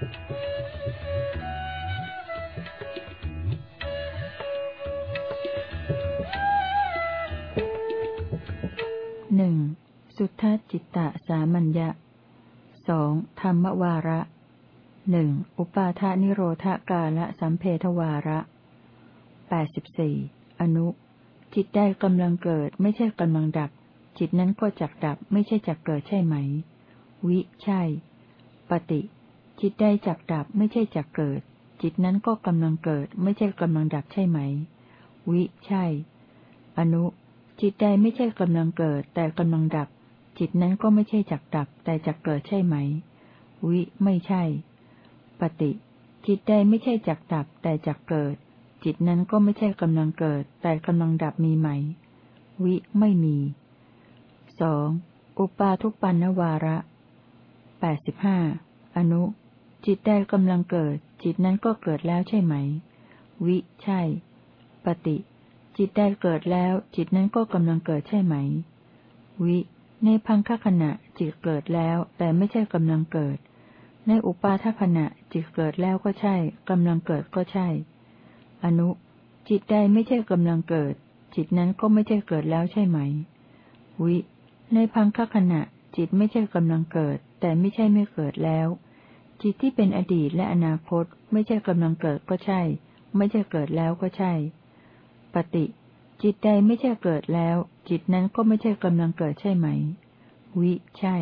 หนึ่งสุทธจิตตสามัญญะสองธรรมวาระหนึ่งอุปาทานิโรธกาละสัมเพทวาระแปดสิบสี่อนุ จิตได้กำลังเกิดไม่ใช่กำลังดับ จิตนั้นก็จักดับไม่ใช่จักเกิดใช่ไหม วิ ใช่ ปฏิ จิตได้จักดับไม่ใช่จักเกิด จิตนั้นก็กำลังเกิด ไม่ใช่กำลังดับใช่ไหม วิใช่ อนุ จิตใดไม่ใช่กำลังเกิด แต่กำลังดับ จิตนั้นก็ไม่ใช่จักดับ แต่จักเกิดใช่ไหม วิไม่ใช่ ปฏิ จิตใดไม่ใช่จักดับ แต่จักเกิด จิตนั้นก็ไม่ใช่กำลังเกิด แต่กำลังดับมีไหม วิไม่มีสองอุปาทุปันนวาระแปดสิบห้าอนุ จิตใดกำลังเกิด จิตนั้นก็เกิดแล้วใช่ไหม วิ ใช่ ปฏิ จิตได้เกิดแล้ว จิตนั้นก็กำลังเกิดใช่ไหม วิ ในพังคขณะจิตเกิดแล้ว แต่ไม่ใช่กำลังเกิด ในอุปาทขณะจิตเกิดแล้วก็ใช่กำลังเกิดก็ใช่ อนุ จิตใดไม่ใช่กำลังเกิด จิตนั้นก็ไม่ใช่เกิดแล้วใช่ไหม วิ ในพังคขณะจิตไม่ใช่กำลังเกิด แต่ไม่ใช่ไม่เกิดแล้ว จิตที่เป็นอดีตและอนาคต ไม่ใช่กำลังเกิดก็ใช่ ไม่ใช่เกิดแล้วก็ใช่ ปฏิ จิตใดไม่ใช่เกิดแล้ว จิตนั้นก็ไม่ใช่กำลังเกิดใช่ไหม วิใช่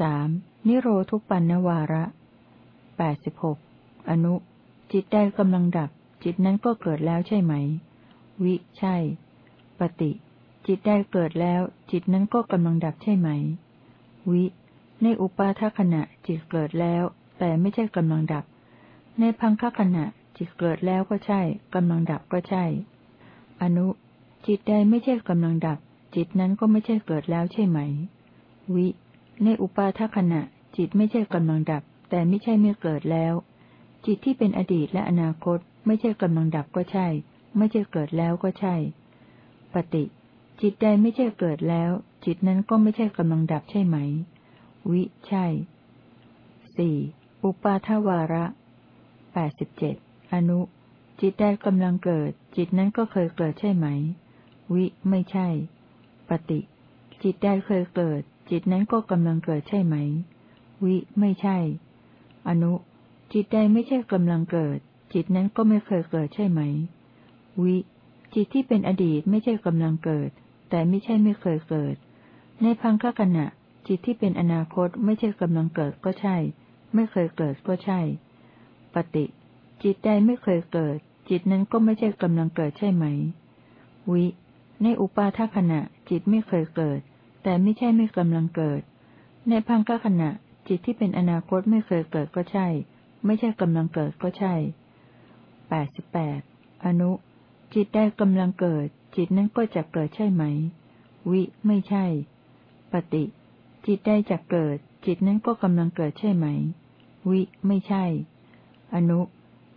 สามนิโรธุปันนวาระแปดสิบหกอนุ จิตใดกำลังดับ จิตนั้นก็เกิดแล้วใช่ไหม วิใช่ ปฏิ จิตได้เกิดแล้ว จิตนั้นก็กำลังดับใช่ไหม วิ ในอุปาทขณะจิตเกิดแล้ว แต่ไม่ใช่กำลังดับ ในพังคขณะจิตเกิดแล้วก็ใช่กำลังดับก็ใช่ อนุ จิตใดไม่ใช่กำลังดับ จิตนั้นก็ไม่ใช่เกิดแล้วใช่ไหม วิ ในอุปาทขณะจิตไม่ใช่กำลังดับ แต่ไม่ใช่ไม่เกิดแล้ว จิตที่เป็นอดีตและอนาคต ไม่ใช่กำลังดับก็ใช่ ไม่ใช่เกิดแล้วก็ใช่ ปฏิ จิตใดไม่ใช่เกิดแล้ว จิตนั้นก็ไม่ใช่กำลังดับใช่ไหม วิใช่สี่อุปาทวาระแปดสิบเจ็ดอนุ จิตได้กำลังเกิด จิตนั้นก็เคยเกิดใช่ไหม วิไม่ใช่ ปฏิ จิตได้เคยเกิด จิตนั้นก็กำลังเกิดใช่ไหม วิไม่ใช่ อนุ จิตใดไม่ใช่กำลังเกิด จิตนั้นก็ไม่เคยเกิดใช่ไหม วิ จิตที่เป็นอดีตไม่ใช่กำลังเกิด แต่ไม่ใช่ไม่เคยเกิด ในพังคขณะ จิตที่เป็นอนาคตไม่ใช่กำลังเกิดก็ใช่ ไม่เคยเกิดก็ใช่ ปฏิ จิตใดไม่เคยเกิด จิตนั้นก็ไม่ใช่กำลังเกิดใช่ไหม วิ ในอุปาทขณะ จิตไม่เคยเกิด แต่ไม่ใช่ไม่กำลังเกิด ในพังคขณะ จิตที่เป็นอนาคตไม่เคยเกิดก็ใช่ ไม่ใช่กำลังเกิดก็ใช่แปดสิบแปดอนุ จิตได้กำลังเกิด จิตนั้นก็จะเกิดใช่ไหม วิ ไม่ใช่ ปฏิ จิตได้จะเกิด จิตนั้นก็กำลังเกิดใช่ไหม วิ ไม่ใช่ อนุ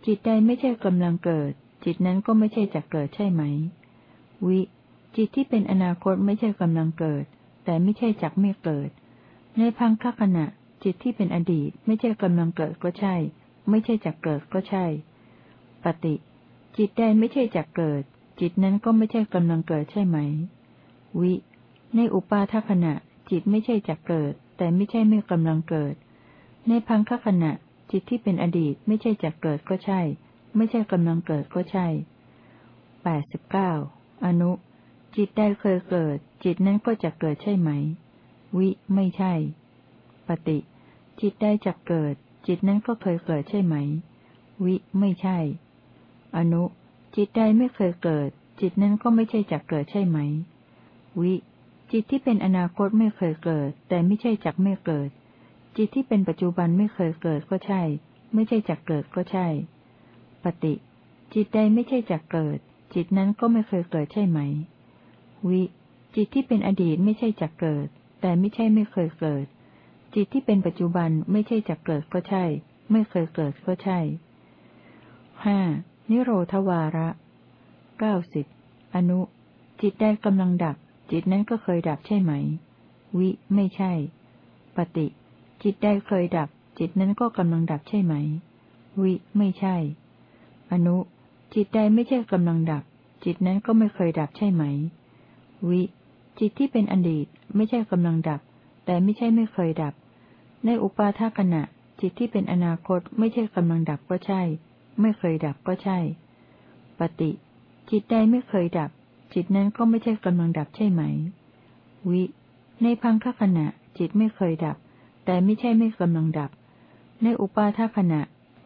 จิตใดไม่ใช่กำลังเกิด จิตนั้นก็ไม่ใช่จะเกิดใช่ไหม วิ จิตที่เป็นอนาคตไม่ใช่กำลังเกิด แต่ไม่ใช่จักไม่เกิด ในพังคขณะ จิตที่เป็นอดีต ไม่ใช่กำลังเกิดก็ใช่ ไม่ใช่จักเกิดก็ใช่ ปฏิ จิตใดไม่ใช่จักเกิด จิตนั้นก็ไม่ใช่กำลังเกิดใช่ไหม วิ ในอุปาทขณะ จิตไม่ใช่จักเกิด แต่ไม่ใช่ไม่กำลังเกิด ในพังคขณะ จิตที่เป็นอดีตไม่ใช่จะเกิดก็ใช่ ไม่ใช่กำลังเกิดก็ใช่แปดสิบเก้าอนุ จิตได้เคยเกิด จิตนั้นก็จะเกิดใช่ไหม วิไม่ใช่ ปฏิ จิตได้จะเกิด จิตนั้นก็เคยเกิดใช่ไหม วิไม่ใช่ อนุ จิตใดไม่เคยเกิด จิตนั้นก็ไม่ใช่จะเกิดใช่ไหม วิ จิตที่เป็นอนาคตไม่เคยเกิด แต่ไม่ใช่จักไม่เกิด จิตที่เป็นปัจจุบันไม่เคยเกิดก็ใช่ ไม่ใช่จักเกิดก็ใช่ ปฏิ จิตใดไม่ใช่จักเกิด จิตนั้นก็ไม่เคยเกิดใช่ไหม วิ จิตที่เป็นอดีตไม่ใช่จักเกิด แต่ไม่ใช่ไม่เคยเกิด จิตที่เป็นปัจจุบันไม่ใช่จักเกิดก็ใช่ ไม่เคยเกิดก็ใช่ห้านิโรธวาระเก้าสิบอนุ จิตได้กำลังดับ จิตนั้นก็เคยดับใช่ไหม วิ ไม่ใช่ ปฏิ จิตใดเคยดับ จิตนั้นก็กำลังดับใช่ไหม วิ ไม่ใช่ อนุ จิตใดไม่ใช่กำลังดับ จิตนั้นก็ไม่เคยดับใช่ไหม วิ จิตที่เป็นอดีตไม่ใช่กำลังดับ แต่ไม่ใช่ไม่เคยดับ ในอุปาทขณะ จิตที่เป็นอนาคตไม่ใช่กำลังดับก็ใช่ ไม่เคยดับก็ใช่ ปฏิ จิตใดไม่เคยดับ จิตนั้นก็ไม่ใช่กำลังดับใช่ไหม วิ ในพังคขณะ จิตไม่เคยดับ แต่ไม่ใช่ไม่กำลังดับ ในอุปาทขณะ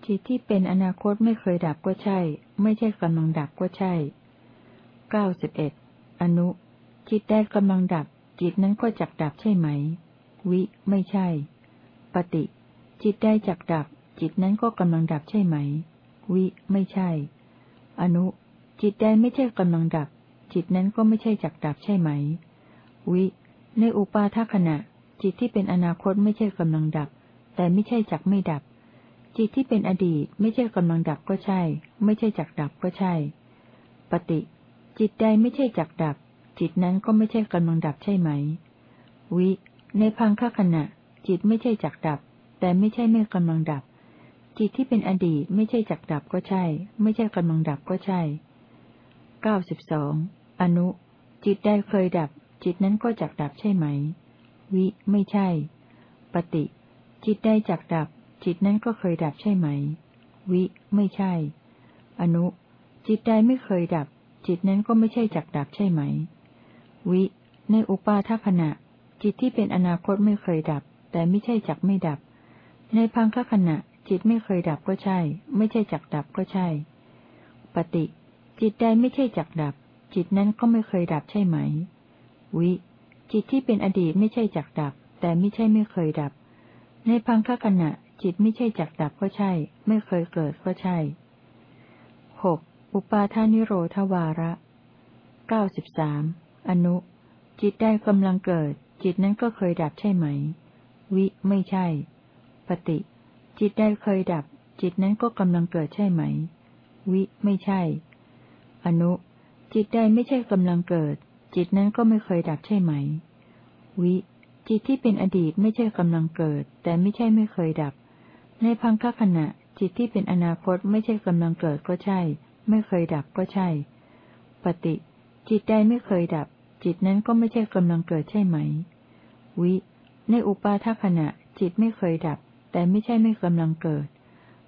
จิตที่เป็นอนาคตไม่เคยดับก็ใช่ ไม่ใช่กำลังดับก็ใช่เก้าสิบเอ็ดอนุ จิตได้กำลังดับ จิตนั้นก็จักดับใช่ไหม วิ ไม่ใช่ ปฏิ จิตได้จักดับ จิตนั้นก็กำลังดับใช่ไหม วิ ไม่ใช่ อนุ จิตได้ไม่ใช่กำลังดับ จิตนั้นก็ไม่ใช่จักดับใช่ไหม วิ ในอุปาทขณะ จิตที่เป็นอนาคตไม่ใช่กำลังดับ แต่ไม่ใช่จักไม่ดับ จิตที่เป็นอดีตไม่ใช่กำลังดับก็ใช่ ไม่ใช่จักดับก็ใช่ ปฏิ จิตใดไม่ใช่จักดับ จิตนั้นก็ไม่ใช่กำลังดับใช่ไหม วิ ในพังคขณะ จิตไม่ใช่จักดับ แต่ไม่ใช่ไม่กำลังดับ จิตที่เป็นอดีตไม่ใช่จักดับก็ใช่ ไม่ใช่กำลังดับก็ใช่เก้าสิบสอง อนุ จิตใดเคยดับ จิตนั้นก็จักดับใช่ไหม วิ ไม่ใช่ ปฏิ จิตใดจักดับ จิตนั้นก็เคยดับใช่ไหม วิ ไม่ใช่ อนุ จิตใดไม่เคยดับ จิตนั้นก็ไม่ใช่จักดับใช่ไหม วิ ในอุปาทขณะ จิตที่เป็นอนาคตไม่เคยดับ แต่ไม่ใช่จักไม่ดับ ในพังคขณะ จิตไม่เคยดับก็ใช่ ไม่ใช่จักดับก็ใช่ ปฏิ จิตใดไม่ใช่จักดับ จิตนั้นก็ไม่เคยดับใช่ไหม วิ จิตที่เป็นอดีตไม่ใช่จักดับ แต่ไม่ใช่ไม่เคยดับ ในพังคขณะ จิตไม่ใช่จักดับก็ใช่ ไม่เคยเกิดก็ใช่หกอุปาทานิโรธวาระเก้าสิบสามอนุ จิตได้กำลังเกิด จิตนั้นก็เคยดับใช่ไหม วิไม่ใช่ ปฏิ จิตได้เคยดับ จิตนั้นก็กำลังเกิดใช่ไหม วิไม่ใช่ อนุ จิตได้ไม่ใช่กำลังเกิด จิตนั้นก็ไม่เคยดับใช่ไหม วิ จิตที่เป็นอดีตไม่ใช่กำลังเกิด แต่ไม่ใช่ไม่เคยดับ ในพังคขณะ จิตที่เป็นอนาคตไม่ใช่กำลังเกิดก็ใช่ ไม่เคยดับก็ใช่ ปฏิ จิตใดไม่เคยดับ จิตนั้นก็ไม่ใช่กำลังเกิดใช่ไหม วิ ในอุปาทขณะ จิตไม่เคยดับ แต่ไม่ใช่ไม่กำลังเกิด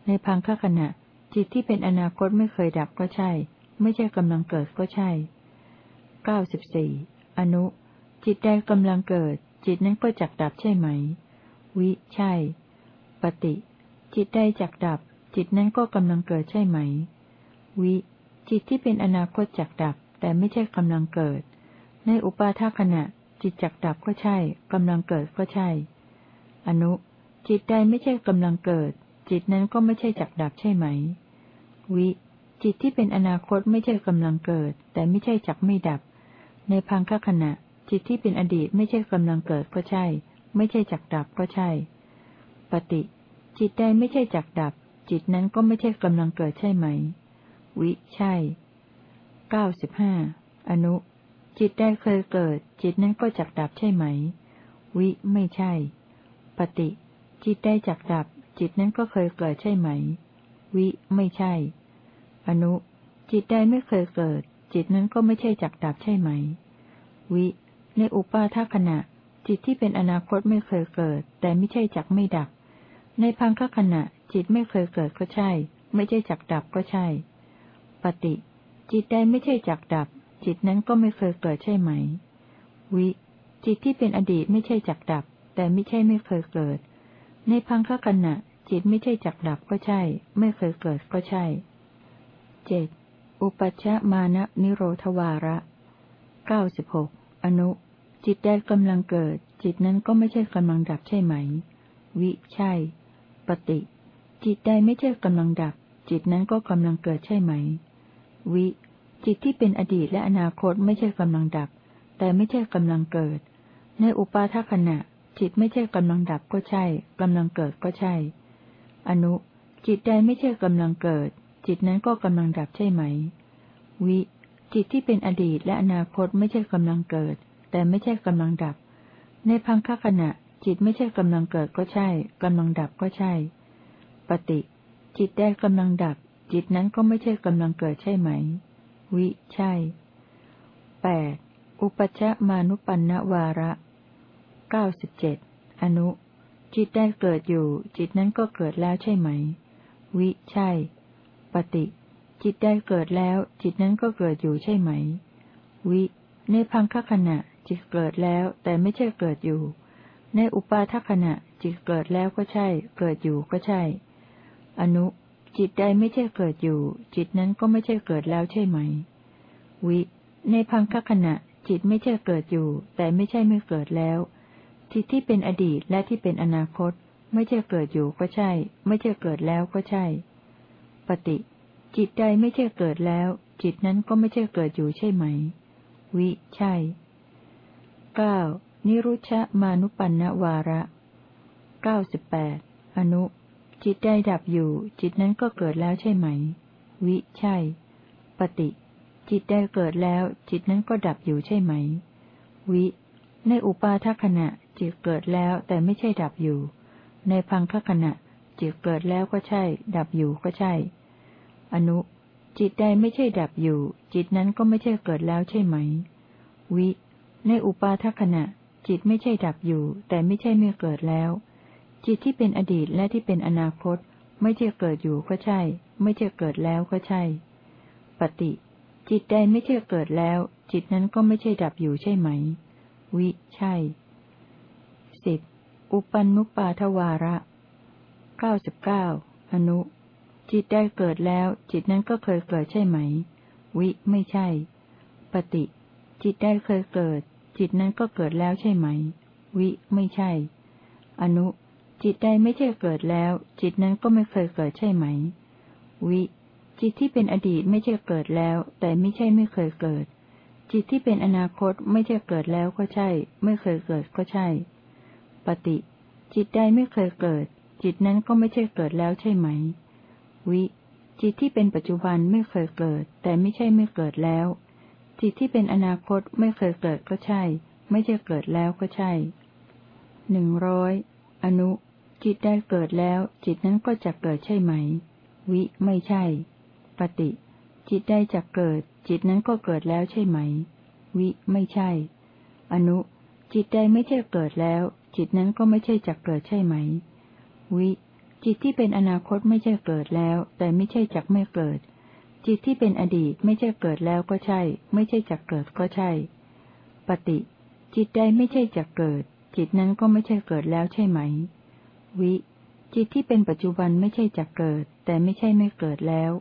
ในพังคขณะ จิตที่เป็นอนาคตไม่เคยดับก็ใช่ ไม่ใช่กำลังเกิดก็ใช่เก้าสิบสี่อนุ จิตใดกำลังเกิด จิตนั้นก็จักดับใช่ไหม วิ ใช่ ปฏิ จิตใดจักดับ จิตนั้นก็กำลังเกิดใช่ไหม วิ จิตที่เป็นอนาคตจักดับ แต่ไม่ใช่กำลังเกิด ในอุปาทขณะ จิตจักดับก็ใช่กำลังเกิดก็ใช่ อนุ จิตใดไม่ใช่กำลังเกิด จิตนั้นก็ไม่ใช่จักดับใช่ไหม วิ จิตที่เป็นอนาคตไม่ใช่กำลังเกิด แต่ไม่ใช่จักไม่ดับ ในพังคขณะ จิตที่เป็นอดีตไม่ใช่กำลังเกิดก็ใช่ ไม่ใช่จักดับก็ใช่ ปฏิ จิตใดไม่ใช่จักดับ จิตนั้นก็ไม่ใช่กำลังเกิดใช่ไหม วิใช่เก้าสิบห้าอนุ จิตใดเคยเกิด จิตนั้นก็จักดับใช่ไหม วิไม่ใช่ ปฏิ จิตใดจักดับ จิตนั้นก็เคยเกิดใช่ไหม วิไม่ใช่ อนุ จิตใดไม่เคยเกิด จิตนั้นก็ไม่ใช่จักดับใช่ไหม วิ ในอุปาทขณะ จิตที่เป็นอนาคตไม่เคยเกิด แต่ไม่ใช่จักไม่ดับ ในพังคขณะ จิตไม่เคยเกิดก็ใช่ ไม่ใช่จักดับก็ใช่ ปฏิ จิตใดไม่ใช่จักดับ จิตนั้นก็ไม่เคยเกิดใช่ไหม วิ จิตที่เป็นอดีตไม่ใช่จักดับ แต่ไม่ใช่ไม่เคยเกิด ในพังคขณะจิตไม่ใช่จักดับก็ใช่ ไม่เคยเกิดก็ใช่ เจ็ดอุปัชมานะนิโรธวาระเก้าสิบหกอนุ จิตใดกำลังเกิด จิตนั้นก็ไม่ใช่กำลังดับใช่ไหม วิใช่ ปฏิ จิตใดไม่ใช่กำลังดับ จิตนั้นก็กำลังเกิดใช่ไหม วิ จิตที่เป็นอดีตและอนาคตไม่ใช่กำลังดับ แต่ไม่ใช่กำลังเกิด ในอุปาทขณะ จิตไม่ใช่กำลังดับก็ใช่กำลังเกิดก็ใช่ อนุ จิตใดไม่ใช่กำลังเกิด จิตนั้นก็กำลังดับใช่ไหม วิ จิตที่เป็นอดีตและอนาคตไม่ใช่กำลังเกิด แต่ไม่ใช่กำลังดับ ในพังคขณะ จิตไม่ใช่กำลังเกิดก็ใช่กำลังดับก็ใช่ ปฏิ จิตได้กำลังดับ จิตนั้นก็ไม่ใช่กำลังเกิดใช่ไหม วิ ใช่แปดอุปชะมานุปันนวาระเก้าสิบเจ็ดอนุ จิตได้เกิดอยู่ จิตนั้นก็เกิดแล้วใช่ไหม วิ ใช่ ปฏิ จิตได้เกิดแล้ว จิตนั้นก็เกิดอยู่ใช่ไหม วิ ในพังคขณะ จิตเกิดแล้ว แต่ไม่ใช่เกิดอยู่ ในอุปาทขณะ จิตเกิดแล้วก็ใช่ เกิดอยู่ก็ใช่ อนุ จิตใดไม่ใช่เกิดอยู่ จิตนั้นก็ไม่ใช่เกิดแล้วใช่ไหม วิ ในพังคขณะ จิตไม่ใช่เกิดอยู่ แต่ไม่ใช่ไม่เกิดแล้ว จิตที่เป็นอดีตและที่เป็นอนาคต ไม่ใช่เกิดอยู่ก็ใช่ ไม่ใช่เกิดแล้วก็ใช่ ปฏิ จิตใดไม่ใช่เกิดแล้ว จิตนั้นก็ไม่ใช่เกิดอยู่ใช่ไหม วิ ใช่เก้านิรุชะมานุปันนวาระเก้าสิบแปดอนุ จิตใดดับอยู่ จิตนั้นก็เกิดแล้วใช่ไหม วิ ใช่ ปฏิ จิตได้เกิดแล้ว จิตนั้นก็ดับอยู่ใช่ไหม วิ ในอุปาทขณะจิตเกิดแล้วแต่ไม่ใช่ดับอยู่ ในพังคขณะ จิตเกิดแล้วก็ใช่ ดับอยู่ก็ใช่ อนุ จิตใดไม่ใช่ดับอยู่ จิตนั้นก็ไม่ใช่เกิดแล้วใช่ไหม วิ ในอุปาทขณะ จิตไม่ใช่ดับอยู่ แต่ไม่ใช่ไม่เกิดแล้ว จิตที่เป็นอดีตและที่เป็นอนาคต ไม่ใช่เกิดอยู่ก็ใช่ ไม่ใช่เกิดแล้วก็ใช่ ปฏิ จิตใดไม่ใช่เกิดแล้ว จิตนั้นก็ไม่ใช่ดับอยู่ใช่ไหม วิ ใช่สิบอุปันนุปาทวาระ เก้าสิบเก้าอนุ จิตได้เกิดแล้ว จิตนั้นก็เคยเกิดใช่ไหม วิไม่ใช่ ปฏิ จิตได้เคยเกิด จิตนั้นก็เกิดแล้วใช่ไหม วิไม่ใช่ อนุ จิตใดไม่ใช่เกิดแล้ว จิตนั้นก็ไม่เคยเกิดใช่ไหม วิ จิตที่เป็นอดีตไม่ใช่เกิดแล้ว แต่ไม่ใช่ไม่เคยเกิด จิตที่เป็นอนาคตไม่ใช่เกิดแล้วก็ใช่ ไม่เคยเกิดก็ใช่ ปฏิ จิตใดไม่เคยเกิด จิตนั้นก็ไม่ใช่เกิดแล้วใช่ไหม วิ จิตที่เป็นปัจจุบันไม่เคยเกิด แต่ไม่ใช่ไม่เกิดแล้ว จิตที่เป็นอนาคตไม่เคยเกิดก็ใช่ ไม่ใช่เกิดแล้วก็ใช่หนึ่งร้อยอนุ จิตได้เกิดแล้ว จิตนั้นก็จะเกิดใช่ไหม วิ ไม่ใช่ ปฏิ จิตได้จักเกิด จิตนั้นก็เกิดแล้วใช่ไหม วิ ไม่ใช่ อนุ จิตใดไม่ใช่เกิดแล้ว จิตนั้นก็ไม่ใช่จักเกิดใช่ไหม วิ จิตที่เป็นอนาคตไม่ใช่เกิดแล้ว แต่ไม่ใช่จักไม่เกิด จิตที่เป็นอดีตไม่ใช่เกิดแล้วก็ใช่ ไม่ใช่จักเกิดก็ใช่ ปฏิ จิตใดไม่ใช่จักเกิด จิตนั้นก็ไม่ใช่เกิดแล้วใช่ไหม วิ จิตที่เป็นปัจจุบันไม่ใช่จักเกิด แต่ไม่ใช่ไม่เกิดแล้ว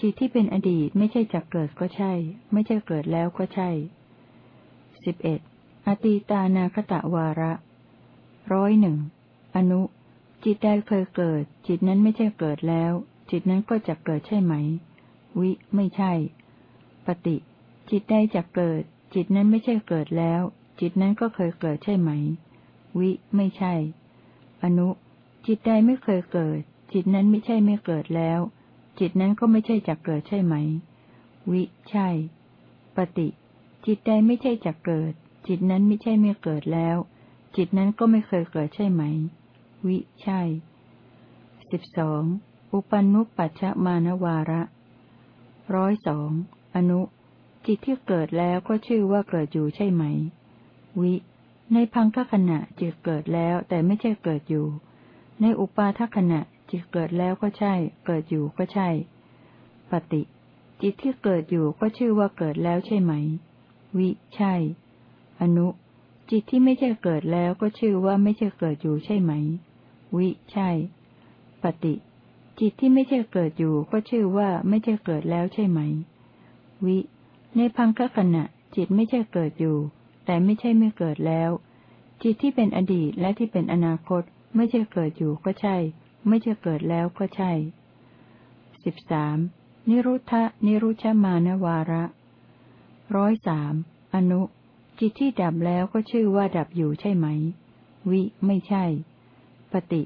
จิตที่เป็นอดีตไม่ใช่จักเกิดก็ใช่ ไม่ใช่เกิดแล้วก็ใช่สิบเอ็ดอตีตานาคตะวาระร้อยหนึ่งอนุ จิตใดเคยเกิด จิตนั้นไม่ใช่เกิดแล้ว จิตนั้นก็จะเกิดใช่ไหม วิ ไม่ใช่ ปฏิ จิตใดจะเกิด จิตนั้นไม่ใช่เกิดแล้ว จิตนั้นก็เคยเกิดใช่ไหม วิ ไม่ใช่ อนุ จิตใดไม่เคยเกิด จิตนั้นไม่ใช่ไม่เกิดแล้ว จิตนั้นก็ไม่ใช่จักเกิดใช่ไหม วิ ใช่ ปฏิ จิตใดไม่ใช่จักเกิด จิตนั้นไม่ใช่ไม่เกิดแล้ว จิตนั้นก็ไม่เคยเกิดใช่ไหม วิใช่สิบสองอุปนุปัชฌมานวาระร้อยสองอนุ จิตที่เกิดแล้วก็ชื่อว่าเกิดอยู่ใช่ไหม วิ ในพังคขณะจิตเกิดแล้วแต่ไม่ใช่เกิดอยู่ ในอุปาทขณะจิตเกิดแล้วก็ใช่ เกิดอยู่ก็ใช่ ปฏิ จิตที่เกิดอยู่ก็ชื่อว่าเกิดแล้วใช่ไหม วิ ใช่ อนุ จิตที่ไม่ใช่เกิดแล้วก็ชื่อว่าไม่ใช่เกิดอยู่ใช่ไหม วิ ใช่ ปฏิ จิตที่ไม่ใช่เกิดอยู่ก็ชื่อว่าไม่ใช่เกิดแล้วใช่ไหม วิ ในพังคขณะ จิตไม่ใช่เกิดอยู่ แต่ไม่ใช่ไม่เกิดแล้ว จิตที่เป็นอดีตและที่เป็นอนาคต ไม่ใช่เกิดอยู่ก็ใช่ ไม่จะเกิดแล้วก็ใช่สิบสามนิรุทธะนิรุชมานวาระร้อยสามอนุ จิตที่ดับแล้วก็ชื่อว่าดับอยู่ใช่ไหม วิ ไม่ใช่ ปฏิ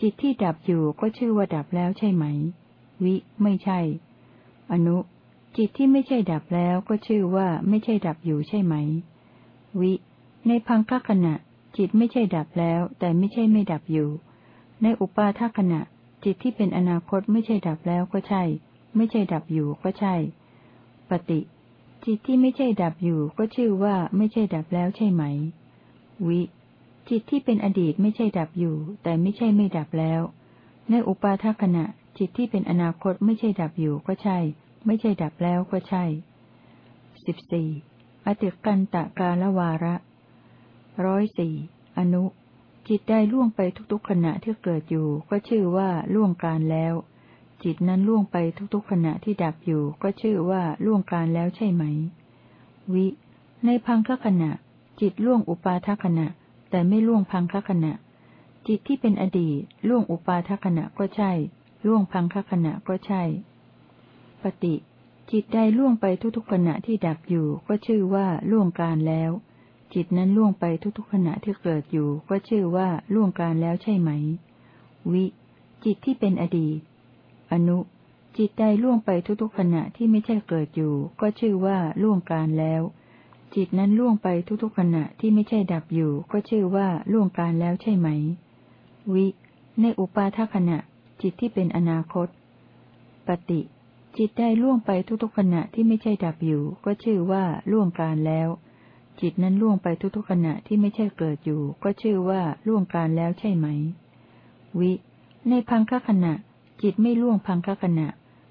จิตที่ดับอยู่ก็ชื่อว่าดับแล้วใช่ไหม วิ ไม่ใช่ อนุ จิตที่ไม่ใช่ดับแล้วก็ชื่อว่าไม่ใช่ดับอยู่ใช่ไหม วิ ในพังคขณะ จิตไม่ใช่ดับแล้ว แต่ไม่ใช่ไม่ดับอยู่ ในอุปาทขณะ จิตที่เป็นอนาคตไม่ใช่ดับแล้วก็ใช่ ไม่ใช่ดับอยู่ก็ใช่ ปฏิ จิตที่ไม่ใช่ดับอยู่ก็ชื่อว่าไม่ใช่ดับแล้วใช่ไหม วิ จิตที่เป็นอดีตไม่ใช่ดับอยู่ แต่ไม่ใช่ไม่ดับแล้ว ในอุปาทขณะ จิตที่เป็นอนาคตไม่ใช่ดับอยู่ก็ใช่ ไม่ใช่ดับแล้วก็ใช่สิบสี่อติกันตะกาลวาระร้อยสี่อนุ จิตได้ล่วงไปทุกๆขณะที่เกิดอยู่ ก็ชื่อว่าล่วงการแล้ว จิตนั้นล่วงไปทุกๆขณะที่ดับอยู่ ก็ชื่อว่าล่วงการแล้วใช่ไหม วิ ในพังคขณะ จิตล่วงอุปาทขณะ แต่ไม่ล่วงพังคขณะ จิตที่เป็นอดีตล่วงอุปาทขณะก็ใช่ ล่วงพังคขณะก็ใช่ ปฏิจิตใดล่วงไปทุกๆขณะที่ดับอยู่ก็ชื่อว่าล่วงการแล้ว จิตนั้นล่วงไปทุกๆขณะที่เกิดอยู่ ก็ชื่อว่าล่วงการแล้วใช่ไหม วิ จิตที่เป็นอดีต อนุ จิตใดล่วงไปทุกๆขณะที่ไม่ใช่เกิดอยู่ ก็ชื่อว่าล่วงการแล้ว จิตนั้นล่วงไปทุกๆขณะที่ไม่ใช่ดับอยู่ ก็ชื่อว่าล่วงการแล้วใช่ไหม วิ ในอุปาทขณะ จิตที่เป็นอนาคต ปฏิ จิตได้ล่วงไปทุกๆขณะที่ไม่ใช่ดับอยู่ ก็ชื่อว่าล่วงการแล้ว จิตนั้นล่วงไปทุกๆขณะที่ไม่ใช่เกิดอยู่ ก็ชื่อว่าล่วงการแล้วใช่ไหม วิ ในพังคขณะ จิตไม่ล่วงพังคขณะ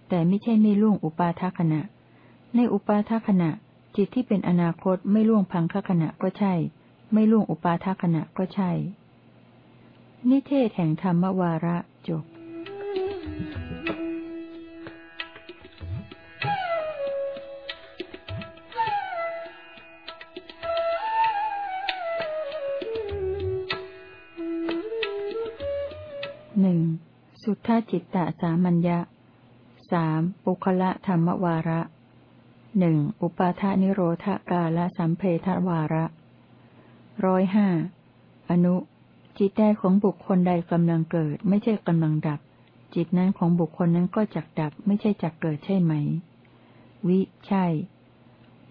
แต่ไม่ใช่ไม่ล่วงอุปาทขณะ ในอุปาทขณะ จิตที่เป็นอนาคตไม่ล่วงพังคขณะก็ใช่ ไม่ล่วงอุปาทขณะก็ใช่ นิเทศแห่งธรรมวาระจบหนึ่งสุทธาจิตตสามัญญะสามปุคละธรรมวาระ หนึ่งอุปาทานิโรธกาละสัมเพทวาระร้อยห้าอนุ จิตใดของบุคคลใดกำลังเกิด ไม่ใช่กำลังดับ จิตนั้นของบุคคลนั้นก็จักดับ ไม่ใช่จักเกิดใช่ไหม วิ ใช่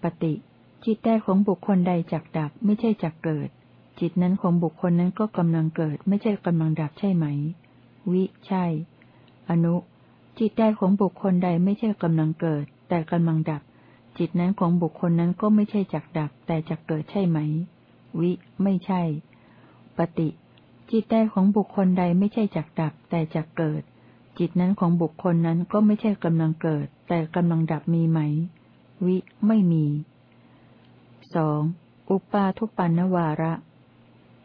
ปฏิ จิตใดของบุคคลใดจักดับ ไม่ใช่จักเกิด จิตนั้นของบุคคลนั้นก็กำลังเกิด ไม่ใช่กำลังดับใช่ไหม วิ ใช่ อนุ จิตใดของบุคคลใดไม่ใช่กำลังเกิด แต่กำลังดับ จิตนั้นของบุคคลนั้นก็ไม่ใช่จักดับ แต่จักเกิดใช่ไหม วิ ไม่ใช่ ปฏิ จิตใดของบุคคลใดไม่ใช่จักดับ แต่จักเกิด จิตนั้นของบุคคลนั้นก็ไม่ใช่กำลังเกิด แต่กำลังดับมีไหม วิ ไม่มีสองอุปาทุปันนวาระ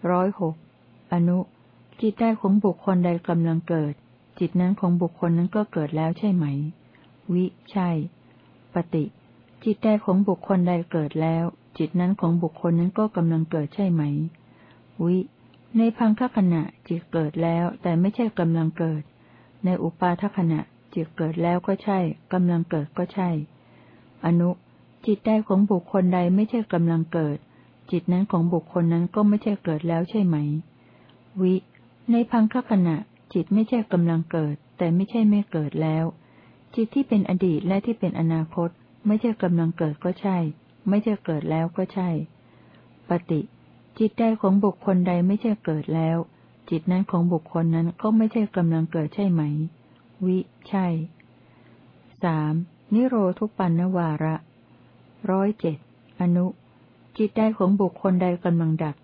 ร้อยหกอนุ จิตใดของบุคคลใดกำลังเกิด จิตนั้นของบุคคลนั้นก็เกิดแล้วใช่ไหม วิ ใช่ ปฏิ จิตใดของบุคคลใดเกิดแล้ว จิตนั้นของบุคคลนั้นก็กำลังเกิดใช่ไหม วิ ในพังคขณะจิตเกิดแล้ว แต่ไม่ใช่กำลังเกิด ในอุปาทขณะจิตเกิดแล้วก็ใช่กำลังเกิดก็ใช่ อนุ จิตใดของบุคคลใดไม่ใช่กำลังเกิด จิตนั้นของบุคคลนั้นก็ไม่ใช่เกิดแล้วใช่ไหม วิ ในพังคขณะจิตไม่ใช่กำลังเกิด แต่ไม่ใช่ไม่เกิดแล้ว จิตที่เป็นอดีตและที่เป็นอนาคต ไม่ใช่กำลังเกิดก็ใช่ ไม่ใช่เกิดแล้วก็ใช่ ปฏิจิตใดของบุคคลใดไม่ใช่เกิดแล้ว จิตนั้นของบุคคลนั้นก็ไม่ใช่กำลังเกิดใช่ไหม วิ ใช่สามนิโรธุปันนวาระร้อยเจ็ดอนุ จิตใดของบุคคลใดกำลังดับ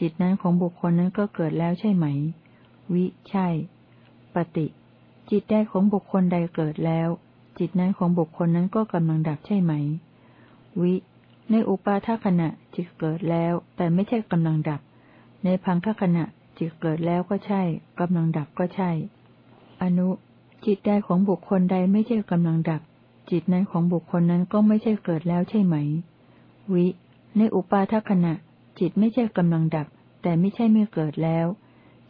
จิตนั้นของบุคคลนั้นก็เกิดแล้วใช่ไหม วิ ใช่ ปฏิ จิตใดของบุคคลใดเกิดแล้ว จิตนั้นของบุคคลนั้นก็กำลังดับใช่ไหม วิ ในอุปาทขณะจิตเกิดแล้ว แต่ไม่ใช่กำลังดับ ในพังคขณะจิตเกิดแล้วก็ใช่กำลังดับก็ใช่ อนุ จิตใดของบุคคลใดไม่ใช่กำลังดับ จิตนั้นของบุคคลนั้นก็ไม่ใช่เกิดแล้วใช่ไหม วิ ในอุปาทขณะ จิตไม่ใช่กำลังดับ แต่ไม่ใช่ไม่เกิดแล้ว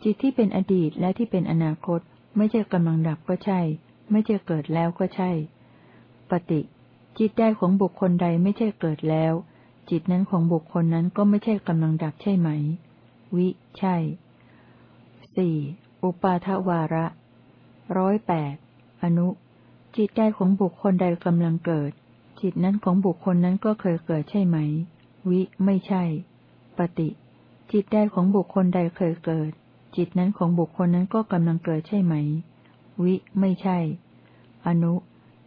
จิตที่เป็นอดีตและที่เป็นอนาคต ไม่ใช่กำลังดับก็ใช่ ไม่ใช่เกิดแล้วก็ใช่ ปฏิจิตใดของบุคคลใดไม่ใช่เกิดแล้ว จิตนั้นของบุคคลนั้นก็ไม่ใช่กำลังดับใช่ไหม วิ ใช่สี่อุปาทวาระร้อยแปดอนุ จิตใดของบุคคลใดกำลังเกิด จิตนั้นของบุคคลนั้นก็เคยเกิดใช่ไหม วิ ไม่ใช่ ปฏิ จิตใดของบุคคลใดเคยเกิด จิตนั้นของบุคคลนั้นก็กำลังเกิดใช่ไหม วิไม่ใช่ อนุ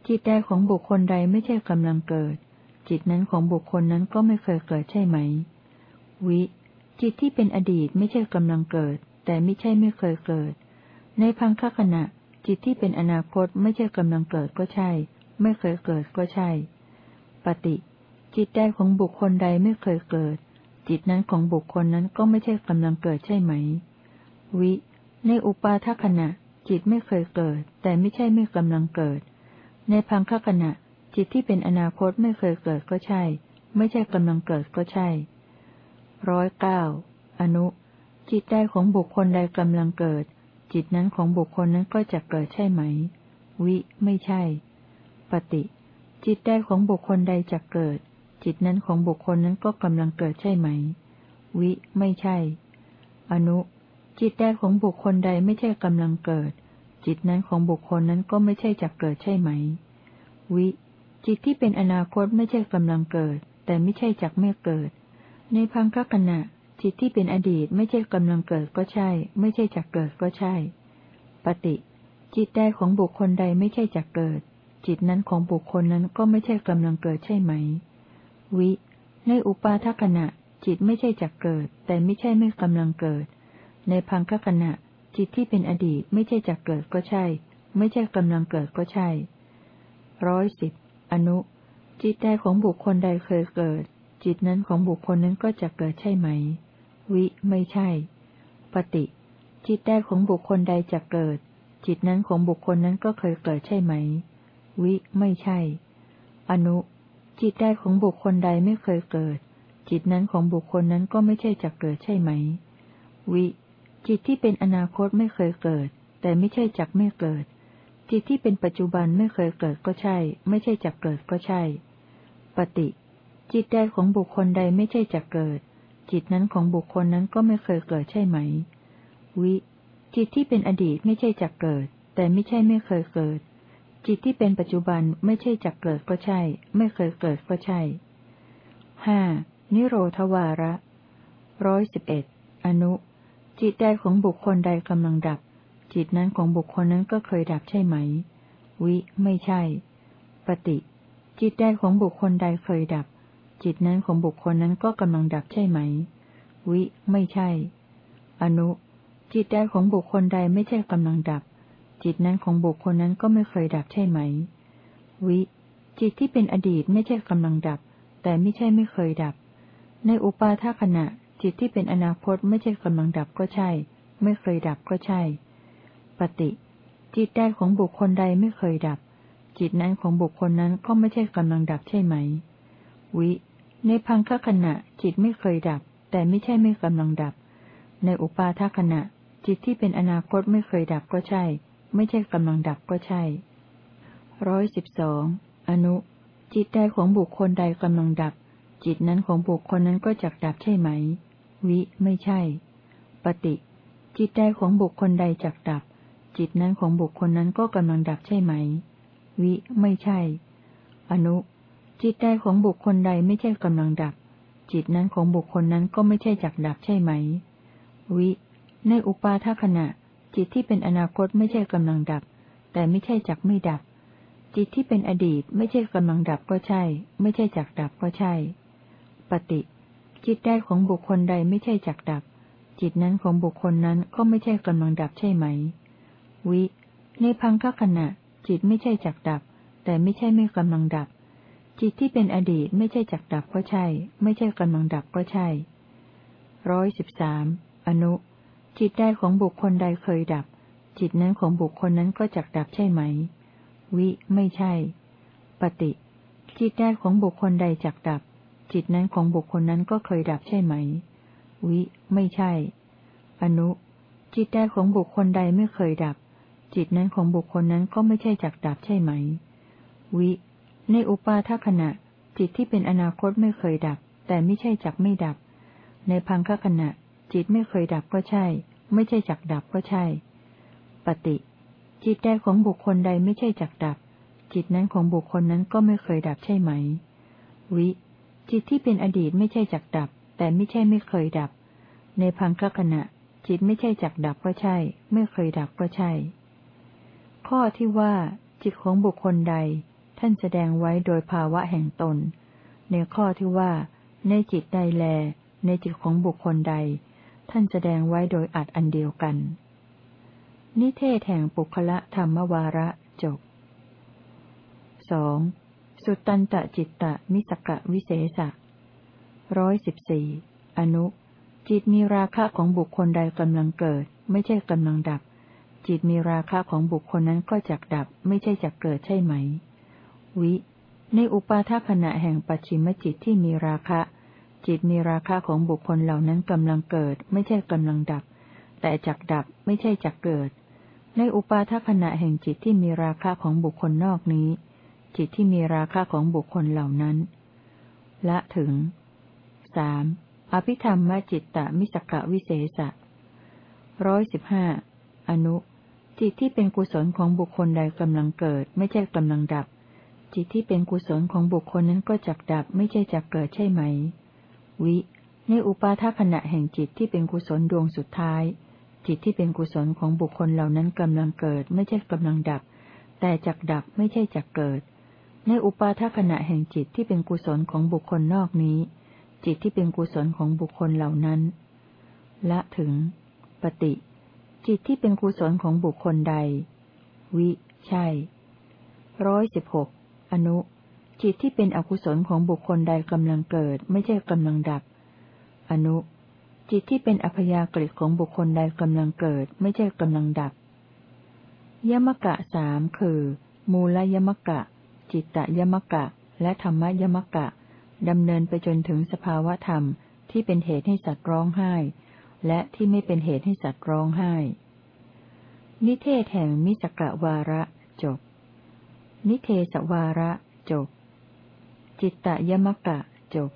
จิตใดของบุคคลใดไม่ใช่กำลังเกิด จิตนั้นของบุคคลนั้นก็ไม่เคยเกิดใช่ไหม วิ จิตที่เป็นอดีตไม่ใช่กำลังเกิด แต่ไม่ใช่ไม่เคยเกิด ในพังคขณะ จิตที่เป็นอนาคตไม่ใช่กำลังเกิดก็ใช่ ไม่เคยเกิดก็ใช่ ปฏิ จิตใดของบุคคลใดไม่เคยเกิด จิตนั้นของบุคคลนั้นก็ไม่ใช่กำลังเกิดใช่ไหม วิ ในอุปาทขณะ จิตไม่เคยเกิด แต่ไม่ใช่ไม่กำลังเกิด ในพังคขณะ จิตที่เป็นอนาคตไม่เคยเกิดก็ใช่ ไม่ใช่กำลังเกิดก็ใช่ร้อยเก้าอนุ จิตใดของบุคคลใดกำลังเกิด จิตนั้นของบุคคลนั้นก็จะเกิดใช่ไหม วิ ไม่ใช่ ปฏิ จิตใดของบุคคลใดจะเกิด จิตนั้นของบุคคลนั้นก็กำลังเกิดใช่ไหม วิ ไม่ใช่ อนุ จิตใดของบุคคลใดไม่ใช่กำลังเกิด จิตนั้นของบุคคลนั้นก็ไม่ใช่จะเกิดใช่ไหม วิ จิตที่เป็นอนาคตไม่ใช่กำลังเกิด แต่ไม่ใช่จักไม่เกิด ในพังคขณะ จิตที่เป็นอดีตไม่ใช่กำลังเกิดก็ใช่ ไม่ใช่จักเกิดก็ใช่ ปฏิ จิตใดของบุคคลใดไม่ใช่จักเกิด จิตนั้นของบุคคลนั้นก็ไม่ใช่กำลังเกิดใช่ไหม วิ ในอุปาทขณะจิตไม่ใช่จักเกิด แต่ไม่ใช่ไม่กำลังเกิด ในพังคขณะ จิตที่เป็นอดีตไม่ใช่จักเกิดก็ใช่ ไม่ใช่กำลังเกิดก็ใช่ร้อยสิบอนุ จิตใดของบุคคลใดเคยเกิด จิตนั้นของบุคคลนั้นก็จะเกิดใช่ไหม วิ ไม่ใช่ ปฏิ จิตใดของบุคคลใดจะเกิด จิตนั้นของบุคคลนั้นก็เคยเกิดใช่ไหม วิ ไม่ใช่ อนุ จิตใดของบุคคลใดไม่เคยเกิด จิตนั้นของบุคคลนั้นก็ไม่ใช่จะเกิดใช่ไหม วิ จิตที่เป็นอนาคตไม่เคยเกิด แต่ไม่ใช่จักไม่เกิด จิตที่เป็นปัจจุบันไม่เคยเกิดก็ใช่ ไม่ใช่จักเกิดก็ใช่ ปฏิ จิตใดของบุคคลใดไม่ใช่จะเกิด จิตนั้นของบุคคลนั้นก็ไม่เคยเกิดใช่ไหม วิ จิตที่เป็นอดีตไม่ใช่จะเกิด แต่ไม่ใช่ไม่เคยเกิด จิตที่เป็นปัจจุบันไม่ใช่จะเกิดก็ใช่ ไม่เคยเกิดก็ใช่ห้านิโรธวาระร้อยสิบเอ็ดอนุ จิตใดของบุคคลใดกำลังดับ จิตนั้นของบุคคลนั้นก็เคยดับใช่ไหม วิ ไม่ใช่ ปฏิ จิตใดของบุคคลใดเคยดับ จิตนั้นของบุคคลนั้นก็กำลังดับใช่ไหม วิ ไม่ใช่ อนุ จิตใดของบุคคลใดไม่ใช่กำลังดับ จิตนั้นของบุคคลนั้นก็ไม่เคยดับใช่ไหม วิ จิตที่เป็นอดีตไม่ใช่กำลังดับ แต่ไม่ใช่ไม่เคยดับ ในอุปาทขณะ จิตที่เป็นอนาคตไม่ใช่กำลังดับก็ใช่ ไม่เคยดับก็ใช่ ปฏิจิตใดของบุคคลใดไม่เคยดับ จิตนั้นของบุคคลนั้นก็ไม่ใช่กำลังดับใช่ไหม วิ ในพังคขณะจิตไม่เคยดับ แต่ไม่ใช่ไม่กำลังดับ ในอุปาทขณะ จิตที่เป็นอนาคตไม่เคยดับก็ใช่ ไม่ใช่กำลังดับก็ใช่ร้อยสิบสองอนุ จิตใดของบุคคลใดกำลังดับ จิตนั้นของบุคคลนั้นก็จักดับใช่ไหม วิไม่ใช่ ปฏิ จิตใดของบุคคลใดจักดับ จิตนั้นของบุคคลนั้นก็กำลังดับใช่ไหม วิไม่ใช่ อนุ จิตใดของบุคคลใดไม่ใช่กำลังดับ จิตนั้นของบุคคลนั้นก็ไม่ใช่จักดับใช่ไหม วิ ในอุปาทขณะ จิตที่เป็นอนาคตไม่ใช่กำลังดับ แต่ไม่ใช่จักไม่ดับ จิตที่เป็นอดีตไม่ใช่กำลังดับก็ใช่ ไม่ใช่จักดับก็ใช่ ปฏิ จิตใดของบุคคลใดไม่ใช่จักดับ จิตนั้นของบุคคลนั้นก็ไม่ใช่กำลังดับใช่ไหม วิ ในพังคขณะ จิตไม่ใช่จักดับ แต่ไม่ใช่ไม่กำลังดับ จิตที่เป็นอดีตไม่ใช่จักดับก็ใช่ ไม่ใช่กำลังดับก็ใช่ร้อยสิบสามอนุ จิตใดของบุคคลใดเคยดับ จิตนั้นของบุคคลนั้นก็จักดับใช่ไหม วิ ไม่ใช่ ปฏิ จิตใดของบุคคลใดจักดับ จิตนั้นของบุคคลนั้นก็เคยดับใช่ไหม วิ ไม่ใช่ อนุ จิตใดของบุคคลใดไม่เคยดับ จิตนั้นของบุคคลนั้นก็ไม่ใช่จักดับใช่ไหม วิ ในอุปาทขณะ จิตที่เป็นอนาคตไม่เคยดับ แต่ไม่ใช่จักไม่ดับ ในพังคขณะ จิตไม่เคยดับก็ใช่ ไม่ใช่จักดับก็ใช่ ปฏิ จิตใดของบุคคลใดไม่ใช่จักดับ จิตนั้นของบุคคลนั้นก็ไม่เคยดับใช่ไหม วิ จิตที่เป็นอดีตไม่ใช่จักดับ แต่ไม่ใช่ไม่เคยดับ ในพังคขณะ จิตไม่ใช่จักดับก็ใช่ ไม่เคยดับก็ใช่ ข้อที่ว่า จิตของบุคคลใด ท่านแสดงไว้โดยภาวะแห่งตน ในข้อที่ว่า ในจิตใดแล ในจิตของบุคคลใด ท่านแสดงไว้โดยอัดอันเดียวกัน นิเทศแห่งปุคละธรรมวาระจบสอง สุตันตจิตตมิสกะวิเศษะร้อยสิบสี่อนุ จิตมีราคะของบุคคลใดกำลังเกิด ไม่ใช่กำลังดับ จิตมีราคะของบุคคลนั้นก็จักดับ ไม่ใช่จักเกิดใช่ไหม วิ ในอุปาทขณะแห่งปัจฉิมจิตที่มีราคะ จิตมีราคะของบุคคลเหล่านั้นกำลังเกิด ไม่ใช่กำลังดับ แต่จักดับไม่ใช่จักเกิด ในอุปาทขณะแห่งจิตที่มีราคะของบุคคลนอกนี้ จิตที่มีราคะของบุคคลเหล่านั้น ละถึงสามอภิธรรมมจิตตมิสกะวิเศษะร้อยสิบห้าอนุ จิตที่เป็นกุศลของบุคคลใดกำลังเกิด ไม่ใช่กำลังดับ จิตที่เป็นกุศลของบุคคลนั้นก็จักดับ ไม่ใช่จักเกิดใช่ไหม วิ ในอุปาทขณะแห่งจิตที่เป็นกุศลดวงสุดท้าย จิตที่เป็นกุศลของบุคคลเหล่านั้นกำลังเกิด ไม่ใช่กำลังดับ แต่จักดับไม่ใช่จักเกิด ในอุปาทขณะแห่งจิตที่เป็นกุศลของบุคคลนอกนี้ จิตที่เป็นกุศลของบุคคลเหล่านั้นละถึง ปฏิ จิตที่เป็นกุศลของบุคคลใด วิ ใช่ร้อยสิบหกอนุ จิตที่เป็นอกุศลของบุคคลใดกำลังเกิด ไม่ใช่กำลังดับ อนุ จิตที่เป็นอพยากฤิของบุคคลใดกำลังเกิด ไม่ใช่กำลังดับยมกะสามคือ มูลยมกะ จิตตยมกะ และธรรมยมกะดำเนินไปจนถึงสภาวธรรมที่เป็นเหตุให้สัตว์ร้องไห้ และที่ไม่เป็นเหตุให้สัตว์ร้องไห้ นิเทศแห่งมิสกะวาระจบ นิเทศวาระจบ จิตตยมกะจบ